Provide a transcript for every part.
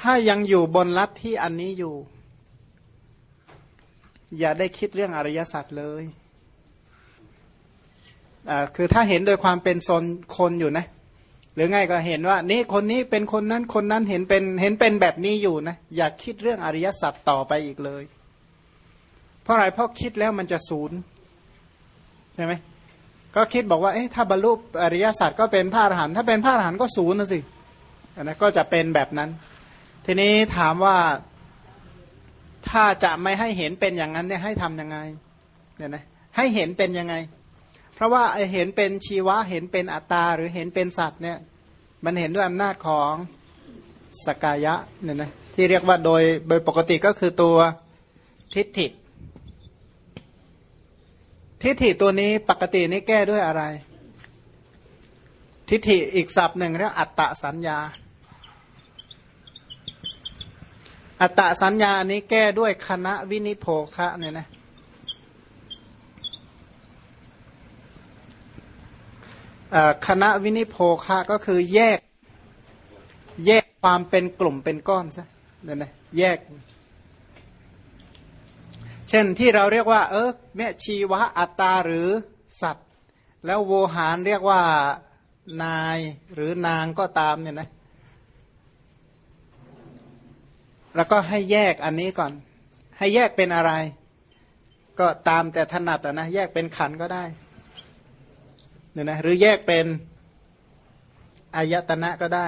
ถ้ายังอยู่บนลัทธิอันนี้อยู่ อย่าได้คิดเรื่องอริยสัจเลยอ่าคือถ้าเห็นโดยความเป็นโซนคนอยู่นะ หรือไงก็เห็นว่า นี่คนนี้เป็นคนนั้นคนนั้นเห็นเป็นเห็นเป็นแบบนี้อยู่นะ อย่าคิดเรื่องอริยสัจต่อไปอีกเลย เพราะอะไรเพราะคิดแล้วมันจะศูนย์ใช่ไหมก็คิดบอกว่าเอ๊ะถ้าบรรลุอริยสัจก็เป็นพระอรหันต์ถ้าเป็นพระอรหันต์ก็ศูนย์นะสินะก็จะเป็นแบบนั้น ทีนี้ถามว่าถ้าจะไม่ให้เห็นเป็นอย่างนั้นเนี่ยให้ทํำยังไงเนี่ยนะให้เห็นเป็นยังไง เพราะว่าเห็นเป็นชีวะเห็นเป็นอัตตา หรือเห็นเป็นสัตว์เนี่ยมันเห็นด้วยอำนาจของสกายะเนี่ยนะที่เรียกว่าโดยโดยปกติก็คือตัวทิฏฐิ ทิฏฐิตัวนี้ปกตินี้แก้ด้วยอะไร ทิฏฐิอีกศัพท์หนึ่งเรียกอัตตสัญญา อัตตสัญญานี้แก้ด้วยคณะวินิโพคะเนี่ยนะคณะวินิโพคะก็คือแยกแยกความเป็นกลุ่มเป็นก้อนซะเนี่ยนะแยก เช่นที่เราเรียกว่า เออเนี่ยชีวะอัตตาหรือสัตว์ แล้วโวหารเรียกว่านายหรือนางก็ตามเนี่ยนะ แล้วก็ให้แยกอันนี้ก่อน ให้แยกเป็นอะไร ก็ตามแต่ถนัดนะแยกเป็นขันก็ได้เนี่ยนะหรือแยกเป็นอายตนะก็ได้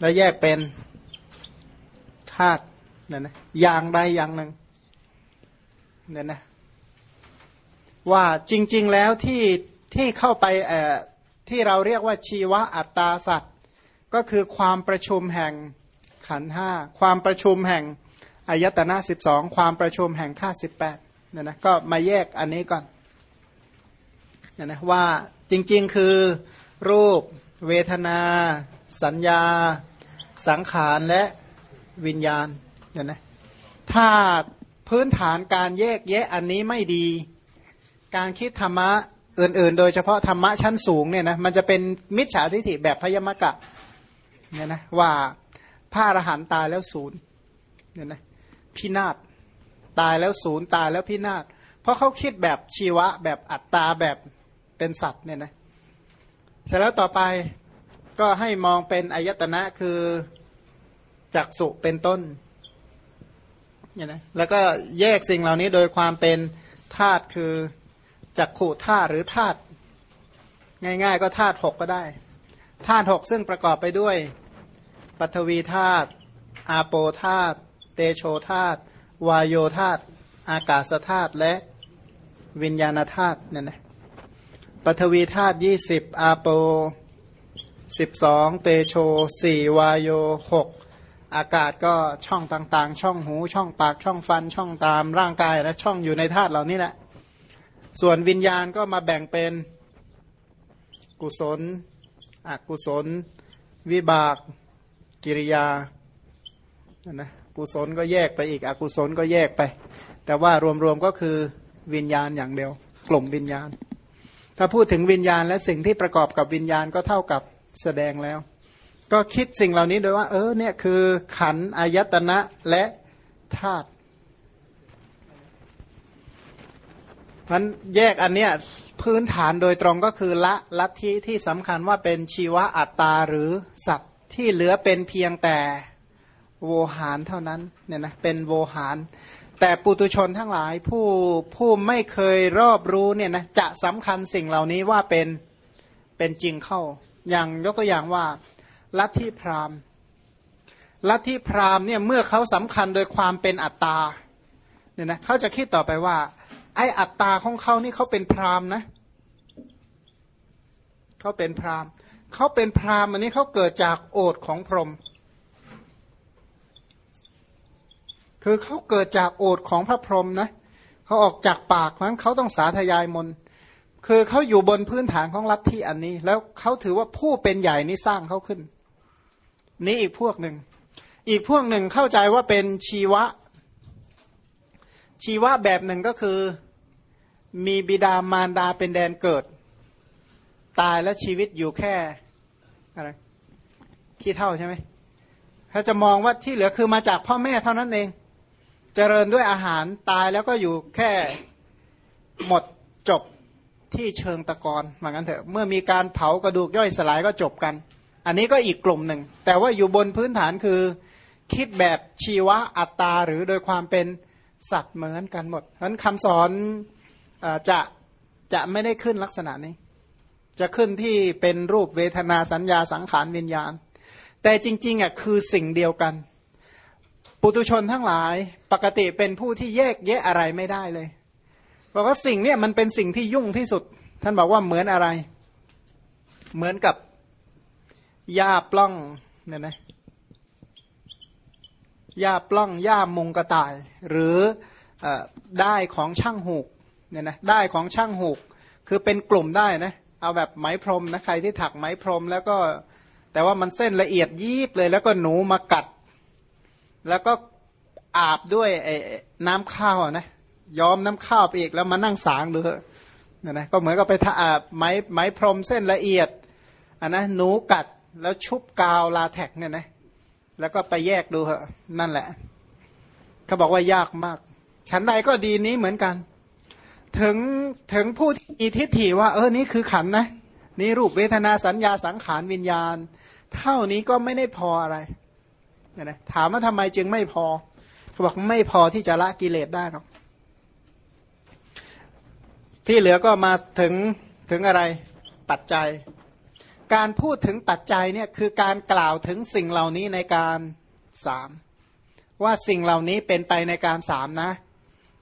แล้วแยกเป็นธาตุเนี่ยนะอย่างใดอย่างหนึ่งเนี่ยนะว่าจริง ๆแล้วที่ที่เข้าไปเอ่อที่เราเรียกว่าชีวะอัตตาสัตว์ ก็คือความประชุมแห่ง ขันห้าความประชุมแห่งอายตนะสิบสองความประชุมแห่งธาตุสิบแปดเนี่ยนะก็มาแยกอันนี้ก่อนเนี่ยนะว่าจริงๆคือรูปเวทนา สัญญา สังขารและวิญญาณเนี่ยนะถ้าพื้นฐานการแยกแยะอันนี้ไม่ดี การคิดธรรมะอื่นๆ โดยเฉพาะธรรมะชั้นสูงเนี่ยนะมันจะเป็นมิจฉาทิฏฐิแบบพยมกะเนี่ยนะว่า พระอรหันต์ตายแล้วศูนย์เนี่ยนะพินาศตายแล้วศูนย์ตายแล้วพินาศเพราะเขาคิดแบบชีวะแบบอัตตาแบบเป็นสัตว์เนี่ยนะเสร็จแล้วต่อไปก็ให้มองเป็นอายตนะคือจักสุเป็นต้นเนี่ยนะแล้วก็แยกสิ่งเหล่านี้โดยความเป็นธาตุคือจักขู่ธาตุหรือธาตุง่าย ๆ ก็ธาตุหกก็ได้ธาตุหกซึ่งประกอบไปด้วย ปัทวีธาตุอาโปธาตุเตโชธาตุวายโยธาตุอากาศธาตุและวิญญาณธาตุเนี่ยนะปัทวีธาตุยี่สิบอาโปสิบสองเตโชสี่วายโยหกอากาศก็ช่องต่างๆ ช่องหู ช่องปากช่องฟัน ช่องตามร่างกายและช่องอยู่ในธาตุเหล่านี้แหละ ส่วนวิญญาณก็มาแบ่งเป็นกุศล อกุศล วิบาก กิริยานะกุศลก็แยกไปอีกอกุศลก็แยกไป แต่ว่ารวมๆก็คือวิญญาณอย่างเดียว กลุ่มวิญญาณ ถ้าพูดถึงวิญญาณและสิ่งที่ประกอบกับวิญญาณก็เท่ากับแสดงแล้ว ก็คิดสิ่งเหล่านี้โดยว่า เออเนี่ยคือขันอายตนะและธาตุมันแยกอันเนี้ยพื้นฐานโดยตรงก็คือละลัทธิที่สำคัญว่าเป็นชีวะอัตตาหรือสัตว ที่เหลือเป็นเพียงแต่โวหารเท่านั้นเนี่ยนะเป็นโวหาร แต่ปุตุชนทั้งหลายผู้ผู้ไม่เคยรอบรู้เนี่ยนะจะสำคัญสิ่งเหล่านี้ว่าเป็นเป็นจริงเข้า อย่างยกตัวอย่างว่าลัทธิพราหมณ์ลัทธิพราหมณ์เนี่ยเมื่อเขาสำคัญโดยความเป็นอัตตาเนี่ยนะเขาจะคิดต่อไปว่า ไอ้อัตตาของเขานี่เขาเป็นพราหมณ์นะเขาเป็นพราหมณ์ เขาเป็นพราหมณ์อันนี้เขาเกิดจากโอทของพรหมคือเขาเกิดจากโอทของพระพรหมนะเขาออกจากปากนั้นเขาต้องสาธยายมน คือเขาอยู่บนพื้นฐานของลัทธิอันนี้ แล้วเขาถือว่าผู้เป็นใหญ่นี่สร้างเขาขึ้น นี่อีกพวกหนึ่ง อีกพวกหนึ่งเข้าใจว่าเป็นชีวะ ชีวะแบบหนึ่งก็คือมีบิดามารดาเป็นแดนเกิด ตายแล้วชีวิตอยู่แค่ อะไรขี้เท่าใช่ไหมถ้าจะมองว่าที่เหลือคือมาจากพ่อแม่เท่านั้นเอง เจริญด้วยอาหารตายแล้วก็อยู่แค่หมดจบที่เชิงตะกอนเหมือนกันเถอะ เมื่อมีการเผากระดูกย่อยสลายก็จบกัน อันนี้ก็อีกกลุ่มหนึ่ง แต่ว่าอยู่บนพื้นฐานคือ คิดแบบชีวะอัตตา หรือโดยความเป็นสัตว์เหมือนกันหมดเพราะนั้นคำสอนอจะจะไม่ได้ขึ้นลักษณะนี้ จะขึ้นที่เป็นรูปเวทนาสัญญาสังขารวิญญาณ แต่จริงๆอะคือสิ่งเดียวกัน ปุตุชนทั้งหลายปกติเป็นผู้ที่แยกแยะอะไรไม่ได้เลยบอกว่าสิ่งเนี้ยมันเป็นสิ่งที่ยุ่งที่สุด ท่านบอกว่าเหมือนอะไร เหมือนกับหญ้าปล้องเนี่ยนะหญ้าปล้องหญ้ามุงกระต่าย หรือได้ของช่างหูกเนี่ยนะได้ของช่างหูก คือเป็นกลุ่มได้นะ เอาแบบไหมพรมนะใครที่ถักไหมพรม แล้วก็แต่ว่ามันเส้นละเอียดยิบเลยแล้วก็หนูมากัด แล้วก็อาบด้วยน้ำข้าวนะย้อมน้ำข้าวไปอีกแล้วมานั่งสางดูเนี่ยนะก็เหมือนกับไปทาไม้ไม้พรมเส้นละเอียดอันนะหนูกัดแล้วชุบกาวลาแท็กเนี่ยนะแล้วก็ไปแยกดูเหอะนั่นแหละ เขาบอกว่ายากมากฉันใดก็ดีนี้เหมือนกัน ถึงถึงผู้ที่มีทิฏฐิว่า เออนี่คือขันนะนี่รูปเวทนาสัญญาสังขารวิญญาณ เท่านี้ก็ไม่ได้พออะไรเนี่ยนะถามว่าทำไมจึงไม่พอเขาบอกไม่พอที่จะละกิเลสได้หรอกที่เหลือก็มาถึงถึงอะไรปัจจัย การพูดถึงปัจจัยเนี่ยคือการกล่าวถึงสิ่งเหล่านี้ในการสามว่าสิ่งเหล่านี้เป็นไปในการสามนะ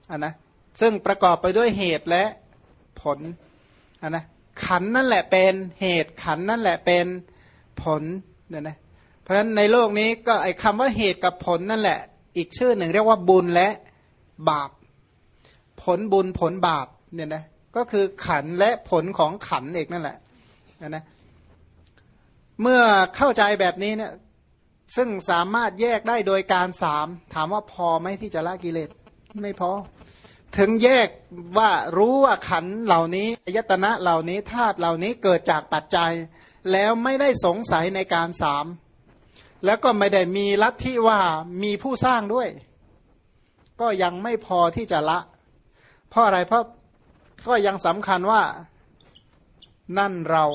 อันนะ ซึ่งประกอบไปด้วยเหตุและผลนนะขันนั่นแหละเป็นเหตุขันนั่นแหละเป็นผลเนี่ยนะเพราะฉะนั้นในโลกนี้ก็ไอ้คำว่าเหตุกับผลนั่นแหละ อีกชื่อหนึ่งเรียกว่าบุญและบาป ผลบุญผลบาปเนี่ยนะก็คือขันและผลของขันเอกนั่นแหละนะเมื่อเข้าใจแบบนี้เนี่ยซึ่งสามารถแยกได้โดยการสามถามว่าพอไหมที่จะละกิเลสไม่พอ ถึงแยกว่ารู้ว่าขันเหล่านี้ยตนะเหล่านี้ธาตุเหล่านี้เกิดจากปัจจัย แล้วไม่ได้สงสัยในการสามแล้วก็ไม่ได้มีลัทธิว่ามีผู้สร้างด้วย ก็ยังไม่พอที่จะละ เพราะอะไรเพราะก็ยังสำคัญว่านั่นเรา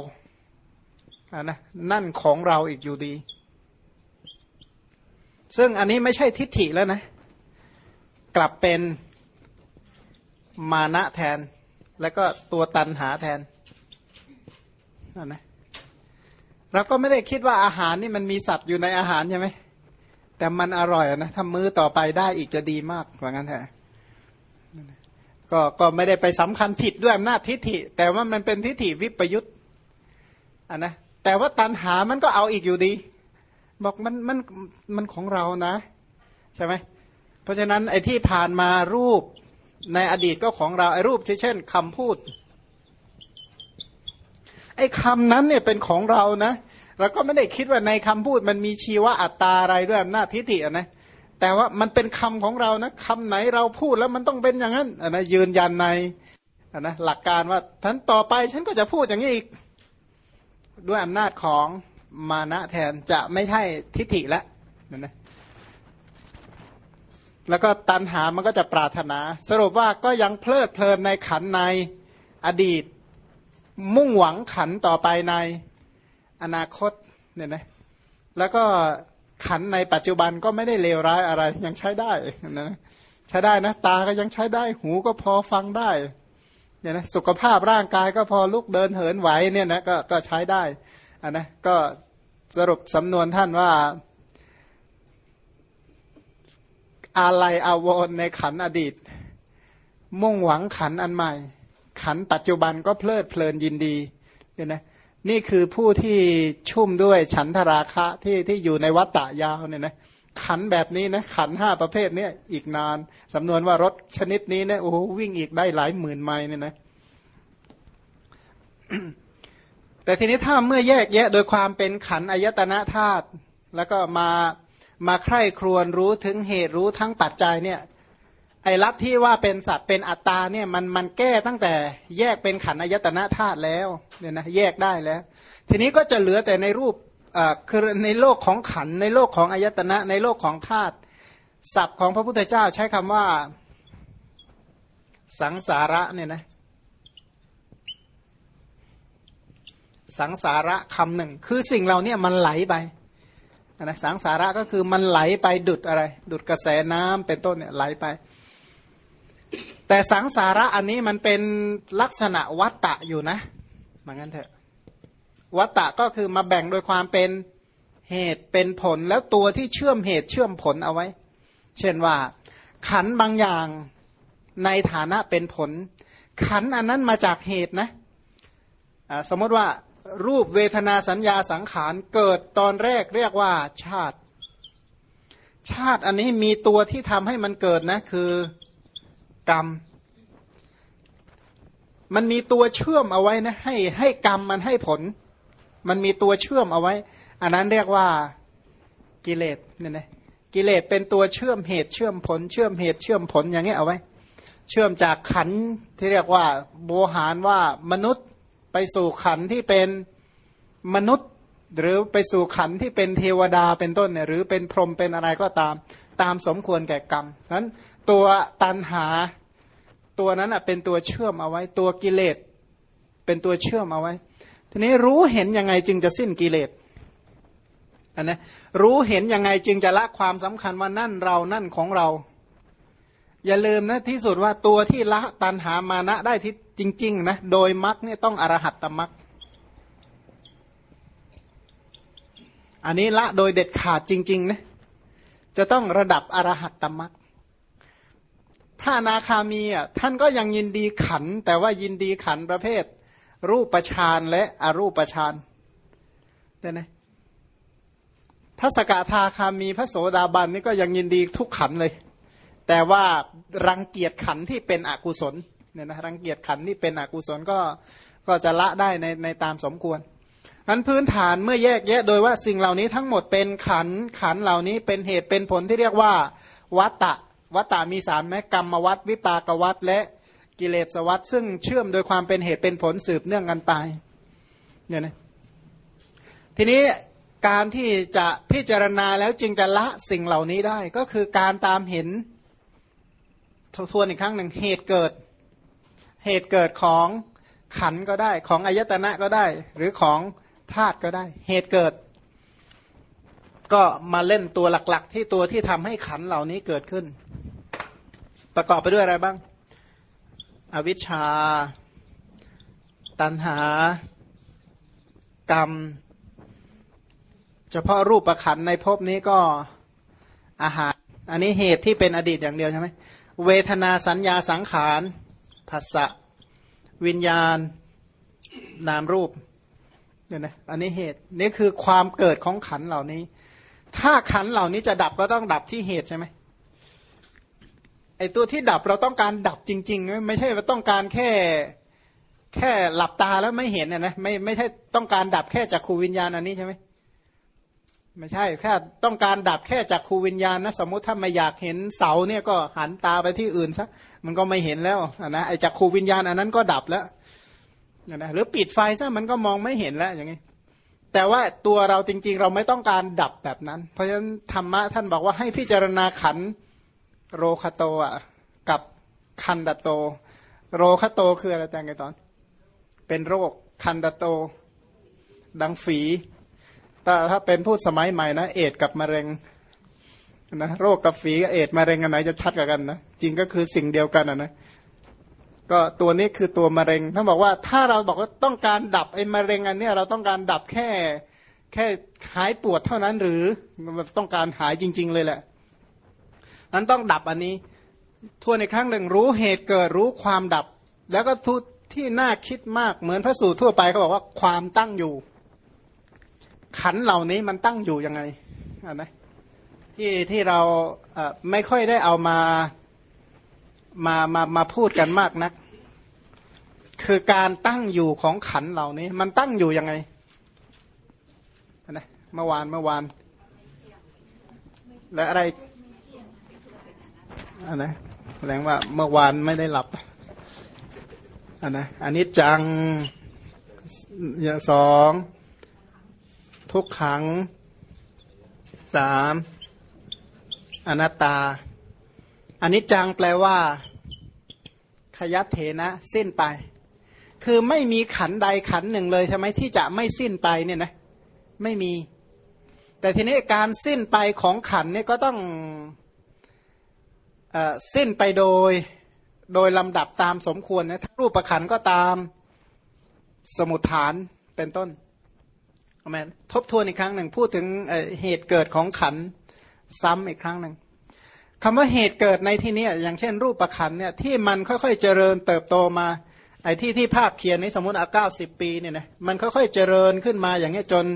อะนะนั่นของเราอีกอยู่ดี ซึ่งอันนี้ไม่ใช่ทิฏฐิแล้วนะ กลับเป็น มานะแทน แล้วก็ตัวตันหาแทนนั่นนะเราก็ไม่ได้คิดว่าอาหารนี่มันมีสัตว์อยู่ในอาหารใช่ไหมแต่มันอร่อยนะถ้ามื้อต่อไปได้อีกจะดีมากว่างั้นแท้ก็ก็ไม่ได้ไปสำคัญผิดด้วยอำนาจทิฏฐิ แต่ว่ามันเป็นทิฏฐิวิปยุตอะนะแต่ว่าตันหามันก็เอาอีกอยู่ดี บอกมันมันมันของเรานะ ใช่ไหมเพราะฉะนั้นไอ้ที่ผ่านมารูป ในอดีตก็ของเราไอ้รูปเช่นคำพูด ไอ้คำนั้นเนี่ยเป็นของเรานะแล้วก็ไม่ได้คิดว่าในคำพูดมันมีชีวะอัตตาอะไรด้วยอำนาจทิฏฐินะแต่ว่ามันเป็นคำของเรานะคำไหนเราพูดแล้วมันต้องเป็นอย่างนั้นนะยืนยันในนะหลักการว่าท่านต่อไปฉันก็จะพูดอย่างนี้อีกด้วยอำนาจของมานะแทนจะไม่ใช่ทิฏฐิแล้วนะ แล้วก็ตันหามันก็จะปรารถนา สรุปว่าก็ยังเพลิดเพลินในขันในอดีต มุ่งหวังขันต่อไปในอนาคตเนี่ยนะแล้วก็ขันในปัจจุบันก็ไม่ได้เลวร้ายอะไร ยังใช้ได้นะใช้ได้นะ ตาก็ยังใช้ได้หูก็พอฟังได้เนี่ยนะสุขภาพร่างกายก็พอลุกเดินเหินไหวเนี่ยนะก็ก็ใช้ได้อ่านะก็สรุปสำนวนท่านว่า อะไรอาวรในขันอดีต มุ่งหวังขันอันใหม่ ขันปัจจุบันก็เพลิดเพลินยินดีเนี่ยนะนี่คือผู้ที่ชุ่มด้วยฉันทราคะที่ที่อยู่ในวัฏฏะยาวเนี่ยนะขันแบบนี้นะขันห้าประเภทเนี้อีกนานสำนวนว่ารถชนิดนี้เนี่ยโอ้โหวิ่งอีกได้หลายหมื่นไมล์เนี่ยนะแต่ทีนี้ถ้าเมื่อแยกแยะโดยความเป็นขันอายตนะธาตุแล้วก็มา มาใคร่ครวญรู้ถึงเหตุรู้ทั้งปัจจัยเนี่ยไอ้ลัทธิว่าเป็นสัตว์เป็นอัตตาเนี่ยมันมันแก้ตั้งแต่แยกเป็นขันอายตนะธาตุแล้วเนี่ยนะแยกได้แล้ว ทีนี้ก็จะเหลือแต่ในรูปคือในโลกของขันในโลกของอายตนะ ในโลกของธาตุศัพท์ของพระพุทธเจ้าใช้คำว่าสังสาระเนี่ยนะสังสาระคำหนึ่ง คือสิ่งเราเนี่ยมันไหลไป นะสังสาระก็คือมันไหลไปดุดอะไร ดุดกระแสน้ำเป็นต้นเนี่ยไหลไป แต่สังสาระอันนี้มันเป็นลักษณะวัตตะอยู่นะมางั้นเถอะวัตตะก็คือมาแบ่งโดยความเป็นเหตุเป็นผลแล้วตัวที่เชื่อมเหตุเชื่อมผลเอาไว้ เช่นว่า ขันบางอย่างในฐานะเป็นผล ขันอันนั้นมาจากเหตุนะสมมติว่า รูปเวทนาสัญญาสังขารเกิดตอนแรกเรียกว่าชาติ ชาติอันนี้มีตัวที่ทำให้มันเกิดนะคือกรรม มันมีตัวเชื่อมเอาไว้นะให้ให้กรรมมันให้ผล มันมีตัวเชื่อมเอาไว้ อันนั้นเรียกว่ากิเลสเนี่ยนะกิเลสเป็นตัวเชื่อมเหตุเชื่อมผล เชื่อมเหตุเชื่อมผลอย่างนี้เอาไว้ เชื่อมจากขันที่เรียกว่าโบหารว่ามนุษย์ ไปสู่ขันที่เป็นมนุษย์ หรือไปสู่ขันที่เป็นเทวดาเป็นต้นเนี่ยหรือเป็นพรหมเป็นอะไรก็ตาม ตามสมควรแก่กรรมนั้นตัวตันหาตัวนั้นอะเป็นตัวเชื่อมเอาไว้ ตัวกิเลสเป็นตัวเชื่อมเอาไว้ ทีนี้รู้เห็นยังไงจึงจะสิ้นกิเลสอันนะรู้เห็นยังไงจึงจะละความสำคัญว่านั่นเรานั่นของเรา อย่าลืมนะที่สุดว่าตัวที่ละตันหามานะได้ที่ จริง ๆ นะ โดยมรรคเนี่ยต้องอรหัตตมรรคอันนี้ละโดยเด็ดขาดจริง ๆ นะ จะต้องระดับอรหัตตมรรคพระนาคามีอะท่านก็ยังยินดีขัน แต่ว่ายินดีขันประเภท รูปประชานและอรูปประชานเห็นไหมพระสกทาคามีพระโสดาบันนี่ก็ยังยินดีทุกขันเลย แต่ว่ารังเกียจขันที่เป็นอกุศล เนี่ยนะรังเกียจขันที่เป็นอกุศลก็ก็จะละได้ในในตามสมควรอันพื้นฐานเมื่อแยกแยะ โดยว่าสิ่งเหล่านี้ทั้งหมดเป็นขันขันเหล่านี้เป็นเหตุเป็นผลที่เรียกว่าวัตตะวัตตะมีสามแม้กรรมวัตวิปากวัตและกิเลสวัตซึ่งเชื่อมโดยความเป็นเหตุเป็นผลสืบเนื่องกันไปเนี่ยนะทีนี้การที่จะพิจารณาแล้วจึงจะละสิ่งเหล่านี้ได้ ก็คือการตามเห็นทวนอีกครั้งหนึ่งเหตุเกิด เหตุเกิดของขันก็ได้ ของอายตนะก็ได้ หรือของธาตุก็ได้ เหตุเกิด ก็มาเล่นตัวหลัก ๆ ที่ตัวที่ทำให้ขันเหล่านี้เกิดขึ้น ประกอบไปด้วยอะไรบ้าง อวิชชา ตัณหา กรรม เฉพาะรูปประขันในภพนี้ก็อาหาร อันนี้เหตุที่เป็นอดีตอย่างเดียวใช่ไหมเวทนาสัญญาสังขาร ภาษะวิญญาณนามรูปเนี่ยนะอันนี้เหตุนี่คือความเกิดของขันเหล่านี้ ถ้าขันเหล่านี้จะดับก็ต้องดับที่เหตุใช่ไหมไอตัวที่ดับเราต้องการดับจริง ๆ ไม่ใช่ว่าต้องการแค่แค่หลับตาแล้วไม่เห็นนะนะไม่ไม่ใช่ต้องการดับแค่จากขูวิญญาณอันนี้ใช่ไหม ไม่ใช่แค่ต้องการดับแค่จากขูวิญญาณนะสมมติถ้าไม่อยากเห็นเสาเนี่ยก็หันตาไปที่อื่นซะมันก็ไม่เห็นแล้วนะไอจากขูวิญญาณอันนั้นก็ดับแล้วนะหรือปิดไฟซะมันก็มองไม่เห็นแล้วอย่างนี้แต่ว่าตัวเราจริงๆ เราไม่ต้องการดับแบบนั้น เพราะฉะนั้นธรรมะท่านบอกว่าให้พิจารณาขันโรคโตอะกับคันดโต โรคโตคืออะไรแต่ไงตอน เป็นโรคคันดโต ดังฝี ถ้าถ้าเป็นพูดสมัยใหม่นะ เอดกับมะเร็งนะโรคกับฝีกับเอดมะเร็งอันไหนจะชัดกว่ากันนะจริงก็คือสิ่งเดียวกันนะนะก็ตัวนี้คือตัวมะเร็งท่านบอกว่าถ้าเราบอกว่าต้องการดับไอ้มะเร็งอันนี้เราต้องการดับแค่แค่หายปวดเท่านั้นหรือมันต้องการหายจริง ๆ เลยแหละนั้นต้องดับอันนี้ทวนในครั้งหนึ่งรู้เหตุเกิดรู้ความดับ แล้วก็ทุที่น่าคิดมากเหมือนพระสูตรทั่วไปเขาบอกว่าความตั้งอยู่ ขันเหล่านี้มันตั้งอยู่ยังไงนะที่ที่เราไม่ค่อยได้เอามามามามาพูดกันมากนัก คือการตั้งอยู่ของขันเหล่านี้ มันตั้งอยู่ยังไงนะเมื่อวานเมื่อวานและอะไรอันนะแสดงว่าเมื่อวานไม่ได้หลับอันนะอันนี้จังอย่างสอง ทุกขังสามอนัตตาอันนี้จังแปลว่า ขยัตเถนะ สิ้นไป คือไม่มีขันใดขันหนึ่งเลยใช่ไหมที่จะไม่สิ้นไปเนี่ยนะไม่มี แต่ทีนี้การสิ้นไปของขันเนี่ยก็ต้องอสิ้นไปโดยโดยลำดับตามสมควรนะถ้ารูปประขันก็ตามสมุทฐานเป็นต้น มนทบทวนอีกครั้งหนึ่งพูดถึงเหตุเกิดของขันซ้ำอีกครั้งหนึ่งคำว่าเหตุเกิดในที่นี้อย่างเช่น รูปประขันเนี่ยที่มันค่อยๆเจริญเติบโตมาไอ้ที่ที่ภาพเขียนนี้สมมติเอาเก้าสิบปีเนี่ยนะมันค่อยๆเจริญขึ้นมาอย่างเงี้ยจน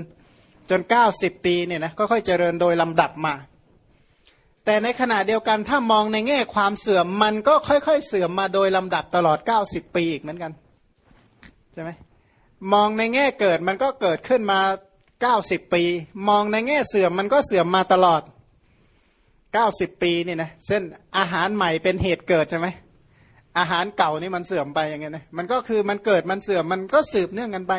จนเก้าสิบปีเนี่ยนะค่อยๆเจริญโดยลำดับมา แต่ในขณะเดียวกันถ้ามองในแง่ความเสื่อมมันก็ค่อยๆเสื่อมมาโดยลำดับตลอดเก้าสิบปีอีกเหมือนกันใช่ไหม มองในแง่เกิดมันก็เกิดขึ้นมาเก้าสิบปี มองในแง่เสื่อมมันก็เสื่อมมาตลอดเก้าสิบปีนี่นะเส้นอาหารใหม่เป็นเหตุเกิดใช่ไหมอาหารเก่านี่มันเสื่อมไปอย่างเงี้ยนะมันก็คือมันเกิดมันเสื่อมมันก็สืบเนื่องกันไป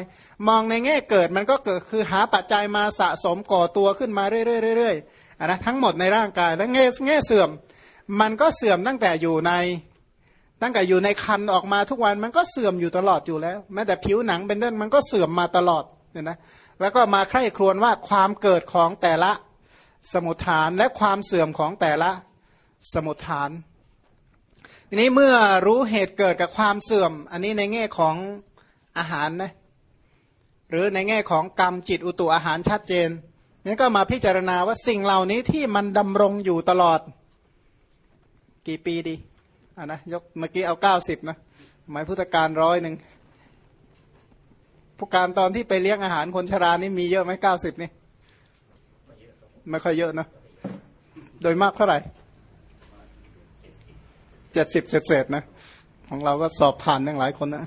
มองในแง่เกิดมันก็เกิดคือหาปัจจัยมาสะสมก่อตัวขึ้นมาเรื่อยๆๆนะทั้งหมดในร่างกายแล้วแง่แง่เสื่อม มันก็เสื่อมตั้งแต่อยู่ใน ตั้งแต่อยู่ในคันออกมาทุกวันมันก็เสื่อมอยู่ตลอดอยู่แล้ว แม้แต่ผิวหนังเป็นเรื่องมันก็เสื่อมมาตลอดเนี่ยนะแล้วก็มาใคร่ครวญว่าความเกิดของแต่ละสมุทฐานและความเสื่อมของแต่ละสมุทฐานทีนี้เมื่อรู้เหตุเกิดกับความเสื่อม อันนี้ในแง่ของอาหารนะหรือในแง่ของกรรมจิตอุตุอาหารชัดเจนนี่ก็มาพิจารณาว่าสิ่งเหล่านี้ที่มันดำรงอยู่ตลอด กี่ปีดี อ่านะยกเมื่อกี้เอาเก้าสิบนะหมายพุทธการร้อยหนึ่งผู้การตอนที่ไปเลี้ยงอาหารคนชรานี่มีเยอะไหมเก้าสิบนี่ไม่ค่อยเยอะนะโดยมากเท่าไหร่เจ็ดสิบเศษนะ ของเราก็สอบผ่านทั้งหลายคนนะ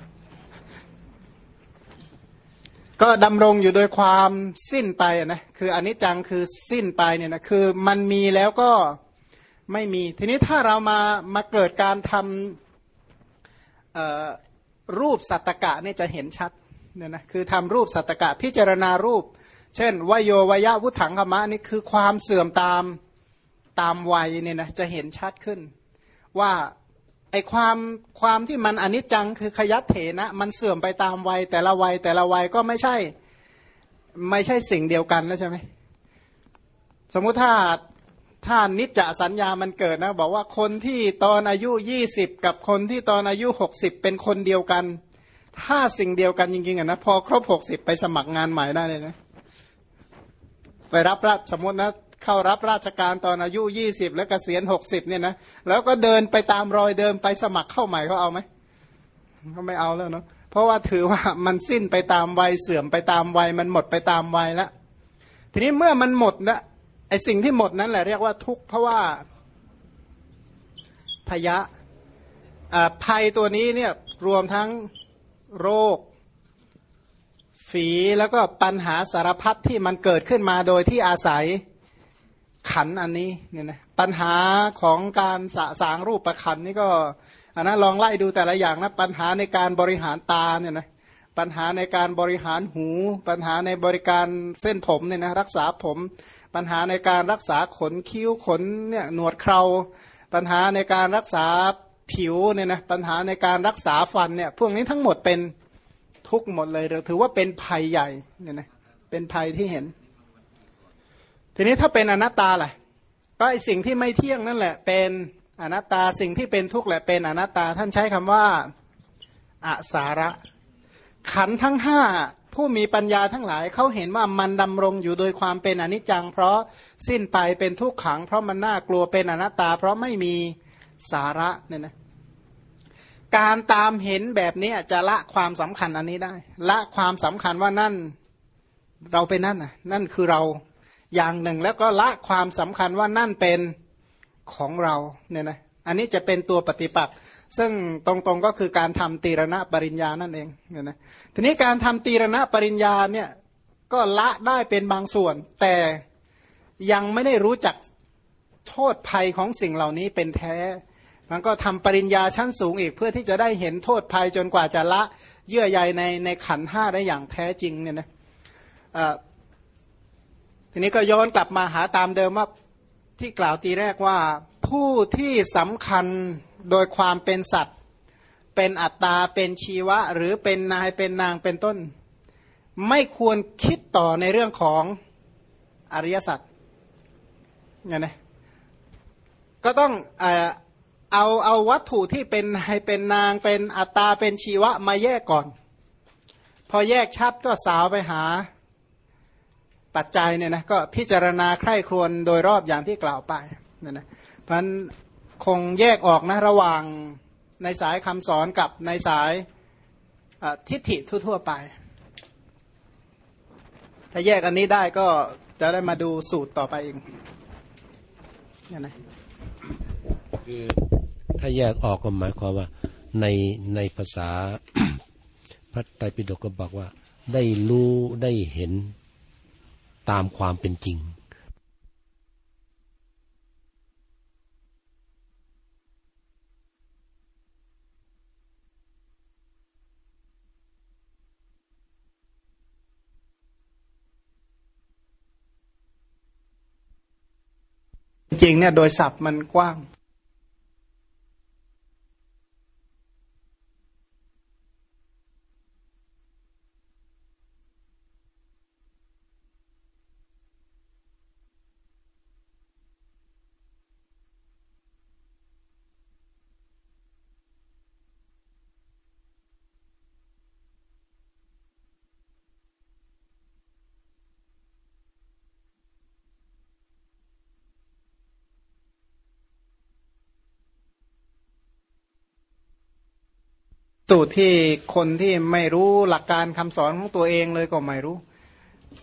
ก็ดำรงอยู่โดยความสิ้นไปนะคืออนิจจังคือสิ้นไปเนี่ยนะคือมันมีแล้วก็ ไม่มี ทีนี้ถ้าเรามามาเกิดการทำรูปสัตตกะเนี่ยจะเห็นชัดเนี่ยนะคือทำรูปสัตตกะพิจารณารูป เช่นวโยวยะวุถังคมะนี่คือความเสื่อมตามตามวัยเนี่ยนะจะเห็นชัดขึ้น ว่าไอความความที่มันอนิจจังคือขยัตเถนะ มันเสื่อมไปตามวัย แต่ละวัยแต่ละวัยก็ไม่ใช่ไม่ใช่สิ่งเดียวกันแล้วใช่ไหมสมมุติถ้า ถ้านิจจสัญญามันเกิดนะ บอกว่าคนที่ตอนอายุยี่สิบกับคนที่ตอนอายุหกสิบเป็นคนเดียวกัน ถ้าสิ่งเดียวกันจริงๆอะนะพอครบหกสิบไปสมัครงานใหม่ได้เลยนะไปรับราชสมมตินะเข้ารับราชการตอนอายุยี่สิบแล้วกเกษียณหกสิบเนี่ยนะแล้วก็เดินไปตามรอยเดิมไปสมัครเข้าใหม่เขาเอาไหมเขาไม่เอาแล้วเนาะเพราะว่าถือว่ามันสิ้นไปตามวัยเสื่อมไปตามวัยมันหมดไปตามวัยแล้วทีนี้เมื่อมันหมดนะ ไอสิ่งที่หมดนั้นแหละเรียกว่าทุกข์เพราะว่าพยะภัยตัวนี้เนี่ยรวมทั้งโรค ฝีแล้วก็ปัญหาสารพัดที่มันเกิดขึ้นมาโดยที่อาศัยขันอันนี้เนี่ยนะปัญหาของการสะสางรูปประคันนี่ก็อันนะลองไล่ดูแต่ละอย่างนะปัญหาในการบริหารตาเนี่ยนะ ปัญหาในการบริหารหู ปัญหาในบริการเส้นผมเนี่ยนะรักษาผม ปัญหาในการรักษาขนคิ้วขนเนี่ยหนวดเครา ปัญหาในการรักษาผิวเนี่ยนะปัญหาในการรักษาฟันเนี่ยพวกนี้ทั้งหมดเป็นทุกหมดเลยเราถือว่าเป็นภัยใหญ่เนี่ยนะเป็นภัยที่เห็น ทีนี้ถ้าเป็นอนัตตาล่ะก็ไอสิ่งที่ไม่เที่ยงนั่นแหละ เป็นอนัตตาสิ่งที่เป็นทุกข์แหละเป็นอนัตตาท่านใช้คำว่าอสาระ ขันทั้งห้าผู้มีปัญญาทั้งหลายเขาเห็นว่ามันดำรงอยู่โดยความเป็นอนิจจัง เพราะสิ้นไปเป็นทุกขัง เพราะมันน่ากลัวเป็นอนัตตา เพราะไม่มีสาระเนี่ยนะการตามเห็นแบบนี้จะละความสำคัญอันนี้ได้ ละความสำคัญว่านั่นเราเป็นนั่นน่ะนั่นคือเราอย่างหนึ่งแล้วก็ละความสำคัญว่านั่นเป็นของเราเนี่ยนะอันนี้จะเป็นตัวปฏิปักษ์ ซึ่งตรงๆก็คือการทำตีรณะปริญญานั่นเองเนี่ยนะทีนี้การทำตีรณะปริญญาเนี่ยก็ละได้เป็นบางส่วน แต่ยังไม่ได้รู้จักโทษภัยของสิ่งเหล่านี้เป็นแท้มันก็ทำปริญญาชั้นสูงอีกเพื่อที่จะได้เห็นโทษภัยจนกว่าจะละเยื่อใยในในขันห้าได้อย่างแท้จริงเนี่ยนะทีนี้ก็ย้อนกลับมาหาตามเดิมว่า ที่กล่าวตีแรกว่าผู้ที่สำคัญโดยความเป็นสัตว์ เป็นอัตตาเป็นชีวะ หรือเป็นนายเป็นนางเป็นต้น ไม่ควรคิดต่อในเรื่องของอริยสัจเนี่ยนะก็ต้องเอาเอาวัตถุที่เป็นให้เป็นนางเป็นอัตตาเป็นชีวะมาแยกก่อน พอแยกชัดก็สาวไปหา ปัจจัยเนี่ยนะก็พิจารณาใคร่ครวญโดยรอบอย่างที่กล่าวไปนี่ยนะเพราะฉะนั้นคงแยกออกนะระหว่างในสายคำสอนกับในสายทิฏฐิทั่วๆไป ถ้าแยกอันนี้ได้ก็จะได้มาดูสูตรต่อไปเองเนี่ยนะคือถ้าแยกออกก็หมายความว่าในในภาษาพระไตรปิฎกก็บอกว่า ได้รู้ได้เห็น ตามความเป็นจริง จริงเนี่ยโดยศัพท์มันกว้าง สูตรที่คนที่ไม่รู้หลักการคำสอนของตัวเองเลยก็ไม่รู้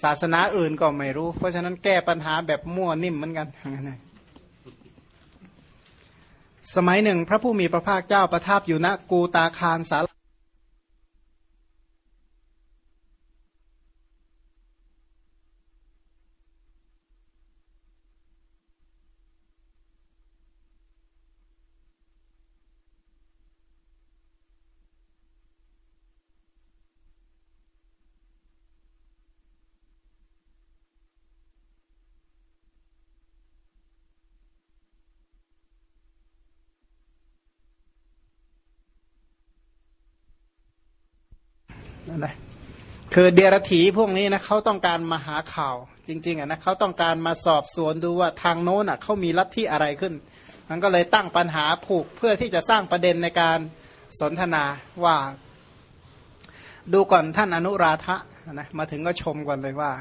ศาสนาอื่นก็ไม่รู้ เพราะฉะนั้นแก้ปัญหาแบบมั่วนิ่มเหมือนกันสมัยหนึ่ง พระผู้มีพระภาคเจ้าประทับอยู่ณกูตาคารสา นะคือเดียรถีพวกนี้นะเขาต้องการมาหาข่าวจริงๆอะนะเขาต้องการมาสอบสวนดูว่าทางโน้นอะเขามีลัทธิอะไรขึ้นมันก็เลยตั้งปัญหาผูกเพื่อที่จะสร้างประเด็นในการสนทนาว่า ดูก่อนท่านอนุราธะนะมาถึงก็ชมก่อนเลยว่า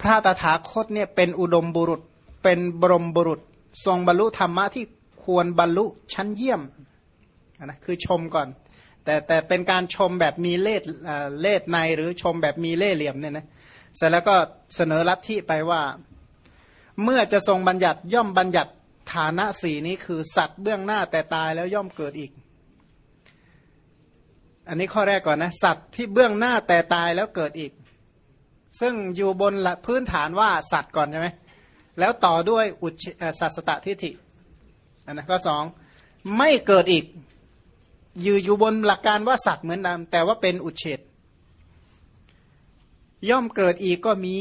พระตถาคตเนี่ยเป็นอุดมบุรุษ เป็นบรมบุรุษ ทรงบรรลุธรรมะที่ควรบรรลุชั้นเยี่ยมนะคือชมก่อน แต่แต่เป็นการชมแบบมีเลดเลดในหรือชมแบบมีเล่เหลี่ยมเนี่ยนะเสร็จแล้วก็เสนอลัทธิไปว่า เมื่อจะทรงบัญญัติย่อมบัญญัติฐานะสีนี้คือสัตว์เบื้องหน้าแต่ตายแล้วย่อมเกิดอีก อันนี้ข้อแรกก่อนนะ สัตว์ที่เบื้องหน้าแต่ตายแล้วเกิดอีก ซึ่งอยู่บนพื้นฐานว่าสัตว์ก่อนใช่ไหมแล้วต่อด้วยอุชสัสตตทิฏฐิอันนั้นก็สองไม่เกิดอีก อยู่อยู่บนหลักการว่าสัตว์เหมือนเดิมแต่ว่าเป็นอุเฉดย่อมเกิดอีกก็มี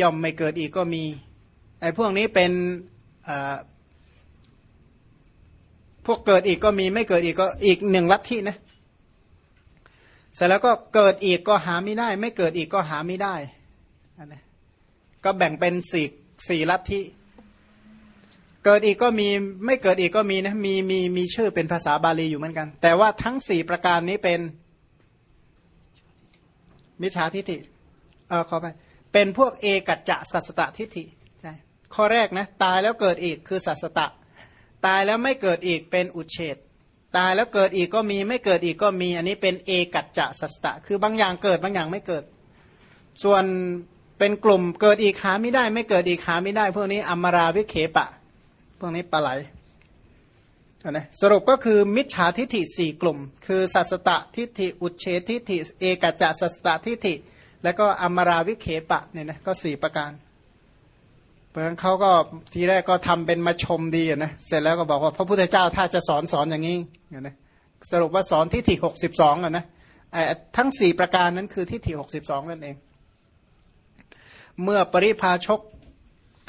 ย่อมไม่เกิดอีกก็มีไอ้พวกนี้เป็นพวกเกิดอีกก็มีไม่เกิดอีกก็อีกหนึ่งลัทธินะเสร็จแล้วก็เกิดอีกก็หาไม่ได้ ไม่เกิดอีกก็หาไม่ได้ก็แบ่งเป็นสี่สี่ลัทธิ เกิดอีกก็มีไม่เกิดอีกก็มีนะมีมีมีชื่อเป็นภาษาบาลีอยู่เหมือนกัน แต่ว่าทั้งสี่ประการนี้เป็นมิจฉาทิฏฐิเออขอไปเป็นพวกเอกัจจะสัสตทิฏฐิใช่ข้อแรกนะตายแล้วเกิดอีกคือสัสตะ ตายแล้วไม่เกิดอีกเป็นอุเฉดตายแล้วเกิดอีกก็มีไม่เกิดอีกก็มี อันนี้เป็นเอกัจจะสัสตะ คือบางอย่างเกิดบางอย่างไม่เกิด ส่วนเป็นกลุ่มเกิดอีกขาไม่ได้ ไม่เกิดอีกขาไม่ได้ พวกนี้อมราวิเคปะ พวกนี้ปลาไหลนะสรุปก็คือมิจฉาทิฏฐิสี่กลุ่ม คือสัสตะทิฏฐิอุเฉทิฏฐิเอกจัสัสตะทิฏฐิ แล้วก็อมราวิเคปะเนี่ยนะก็สี่ประการเพราะฉะนั้นเขาก็ทีแรกก็ทำเป็นมาชมดีนะเสร็จแล้วก็บอกว่าพระพุทธเจ้าถ้าจะสอนสอนอย่างนี้นะสรุปว่าสอนทิฏฐิหกสิบสองอะนะทั้งสี่ประการนั้นคือทิฏฐิหกสิบสองนั่นเอง เมื่อปริพาชก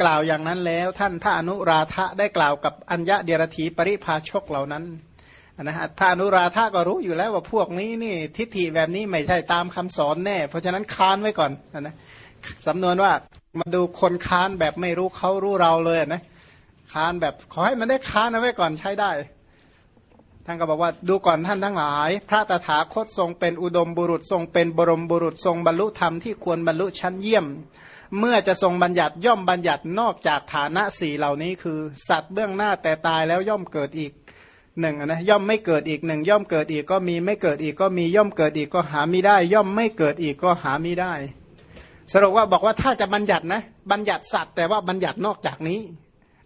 กล่าวอย่างนั้นแล้วท่านพระอนุราธะได้กล่าวกับอัญญะเดียรถีปริพาชกเหล่านั้นนะฮะพระอนุราธะก็รู้อยู่แล้วว่าพวกนี้นี่ทิฏฐิแบบนี้ไม่ใช่ตามคำสอนแน่ เพราะฉะนั้นค้านไว้ก่อนนะสำนวนว่ามาดูคนค้านแบบไม่รู้เขารู้เราเลยนะค้านแบบขอให้มันได้ค้านเอาไว้ก่อนใช้ได้ท่านก็บอกว่าดูก่อนท่านทั้งหลาย พระตถาคตทรงเป็นอุดมบุรุษทรงเป็นบรมบุรุษทรงบรรลุธรรมที่ควรบรรลุชั้นเยี่ยม เมื่อจะทรงบัญญัติย่อมบัญญัตินอกจากฐานะสี่เหล่านี้คือ สัตว์เบื้องหน้าแต่ตายแล้วย่อมเกิดอีกหนึ่งนะย่อมไม่เกิดอีกหนึ่งย่อมเกิดอีกก็มีไม่เกิดอีกก็มีย่อมเกิดอีกก็หาไม่ได้ ย่อมไม่เกิดอีกก็หาไม่ได้ สรุปว่าบอกว่าถ้าจะบัญญัตินะบัญญัติสัตว์ แต่ว่าบัญญัตินอกจากนี้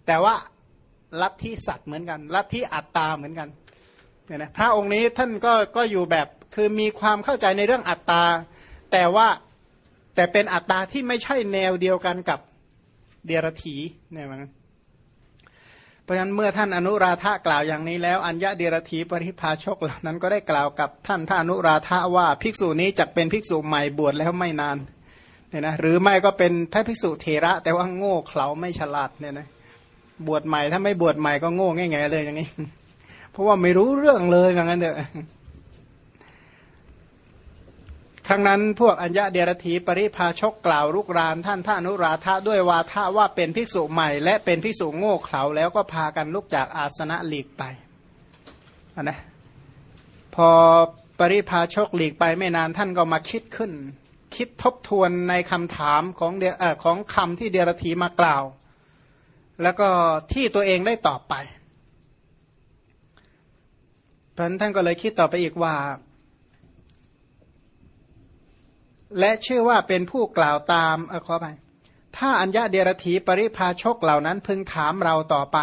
แต่ว่าลัทธิสัตว์เหมือนกันลัทธิอัตตาเหมือนกันเนี่ยนะพระองค์นี้ท่านก็ก็อยู่แบบคือมีความเข้าใจในเรื่องอัตตา แต่ว่า แต่เป็นอัตตาที่ไม่ใช่แนวเดียวกันกับเดียรถีเนี่ยมันเพราะฉะนั้นเมื่อท่านอนุราธากล่าวอย่างนี้แล้ว อัญญะเดียรถีปริพาชกเหล่านั้นก็ได้กล่าวกับท่านท่านอนุราธาว่าภิกษุนี้จะเป็นภิกษุใหม่บวชแล้วไม่นานเนี่ยนะหรือไม่ก็เป็นพระภิกษุเทระ แต่ว่าโง่เขลาไม่ฉลาดเนี่ยนะบวชใหม่ถ้าไม่บวชใหม่ก็โง่ง่ายๆเลยอย่างนี้ เพราะว่าไม่รู้เรื่องเลยอย่างนั้นเถอะ ครั้งนั้นพวกอัญญะเดรธีปริพาชกกล่าวลุกรานท่านพระอนุราธะด้วยวาทะว่าเป็นภิกษุใหม่ และเป็นภิกษุโง่เขลาแล้วก็พากันลุกจากอาสนะหลีกไปนนะพอปริพาชกหลีกไปไม่นานท่านก็มาคิดขึ้น คิดทบทวนในคำถามของเดอของคำที่เดรธีมากล่าว แล้วก็ที่ตัวเองได้ตอบไปเพราะนั้นท่านก็เลยคิดต่อไปอีกว่า และชื่อว่าเป็นผู้กล่าวตามเออขอไปถ้าอัญญาเดรธีปริพาชกเหล่านั้นพึงถามเราต่อไป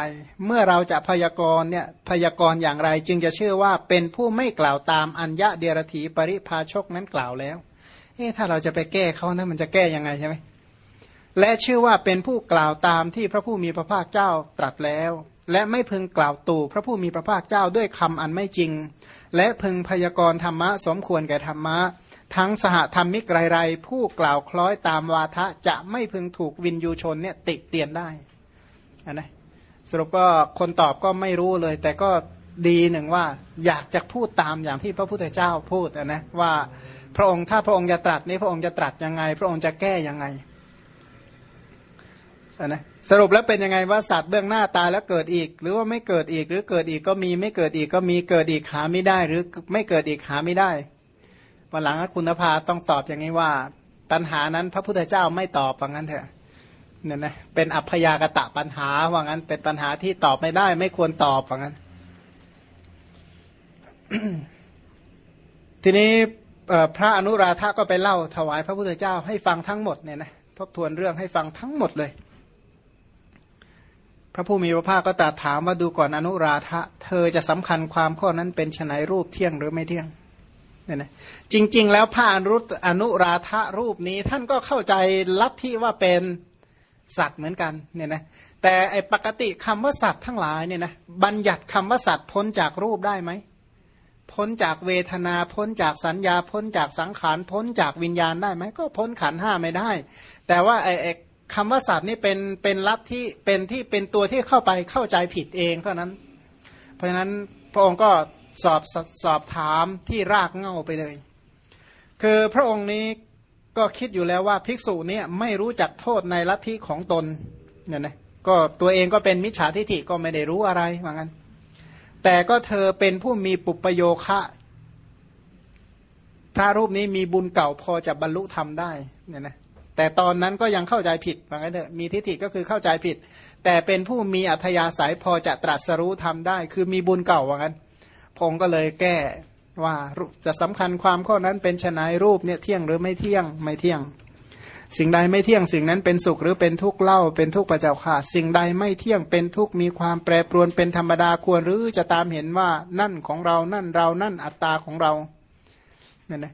เมื่อเราจะพยากรณ์เนี่ยพยากรณ์อย่างไรจึงจะเชื่อว่าเป็นผู้ไม่กล่าวตามอัญญาเดรธีปริพาชกนั้นกล่าวแล้ว เอ๊ะถ้าเราจะไปแก้เขานะมันจะแก้ยังไงใช่ไหมและชื่อว่าเป็นผู้กล่าวตามที่พระผู้มีพระภาคเจ้าตรัสแล้ว และไม่พึงกล่าวตู่พระผู้มีพระภาคเจ้าด้วยคำอันไม่จริง และพึงพยากรณ์ธรรมะสมควรแก่ธรรมะ ทั้งสหธรรมิกไรๆผู้กล่าวคล้อยตามวาทะจะไม่พึงถูกวินยูชนเนี่ยติเตียนได้นนะสรุปก็คนตอบก็ไม่รู้เลย แต่ก็ดีหนึ่งว่าอยากจะพูดตามอย่างที่พระพุทธเจ้าพูดนะว่าพระองค์ถ้าพระองค์จะตรัสนี้พระองค์จะตรัสยังไง พระองค์จะแก้ยังไงนะสรุปแล้วเป็นยังไงว่าสัตว์เบื้องหน้าตายแล้วเกิดอีก หรือว่าไม่เกิดอีกหรือเกิดอีกก็มีไม่เกิดอีกก็มีเกิดอีกหาไม่ได้หรือไม่เกิดอีกหาไม่ได้ วันหลังคุณภาต้องตอบอย่างนี้ว่าปัญหานั้นพระพุทธเจ้าไม่ตอบว่างั้นเถอะเนี่ยนะเป็นอัพยากตะปัญหาว่างั้น เป็นปัญหาที่ตอบไม่ได้ ไม่ควรตอบว่างั้น ทีนี้พระอนุราธาก็ไปเล่าถวายพระพุทธเจ้าให้ฟังทั้งหมดเนี่ยนะทบทวนเรื่องให้ฟังทั้งหมดเลย พระผู้มีพระภาคก็ตรัสถามว่าดูก่อนอนุราธะเธอจะสำคัญความข้อนั้นเป็นฉนัยรูปเที่ยงหรือไม่เที่ยง เนี่ยนะจริง ๆ แล้วพระอนุอนุราธะรูปนี้ ท่านก็เข้าใจลัทธิว่าเป็นสัตว์เหมือนกันเนี่ยนะแต่ไอปกติคำว่าสัตว์ทั้งหลายเนี่ยนะบัญญัติคำว่าสัตว์พ้นจากรูปได้ไหมพ้นจากเวทนาพ้นจากสัญญาพ้นจากสังขารพ้นจากวิญญาณได้ไหมก็พ้นขันห้าไม่ได้ แต่ว่าไอคำว่าสัตว์นี่เป็นเป็นลัทธิเป็นที่เป็นตัวที่เข้าไปเข้าใจผิดเองเท่านั้น เพราะฉะนั้นพระองค์ก็ สอบสอบถามที่รากเง่าไปเลย คือพระองค์นี้ก็คิดอยู่แล้วว่าภิกษุเนี่ยไม่รู้จักโทษในลัทธิของตนเนี่ยนะก็ตัวเองก็เป็นมิจฉาทิฐิก็ไม่ได้รู้อะไรเหมือนกันแต่ก็เธอเป็นผู้มีปุปโยคะ พระรูปนี้มีบุญเก่าพอจะบรรลุธรรมได้เนี่ยนะแต่ตอนนั้นก็ยังเข้าใจผิดว่างั้นเถอะมีทิฏฐิก็คือเข้าใจผิด แต่เป็นผู้มีอัธยาศัยพอจะตรัสรู้ทำได้ คือมีบุญเก่าว่างั้น พงก็เลยแก้ว่าจะสำคัญความข้อนั้นเป็นชนายรูปเนี่ยเที่ยงหรือไม่เที่ยงไม่เที่ยง สิ่งใดไม่เที่ยงสิ่งนั้นเป็นสุขหรือเป็นทุกข์เล่าเป็นทุกข์ประเจ้าค่ะ สิ่งใดไม่เที่ยงเป็นทุกข์มีความแปรปรวนเป็นธรรมดาควรหรือจะตามเห็นว่านั่นของเรานั่นเรานั่นอัตตาของเราเนี่ยนะ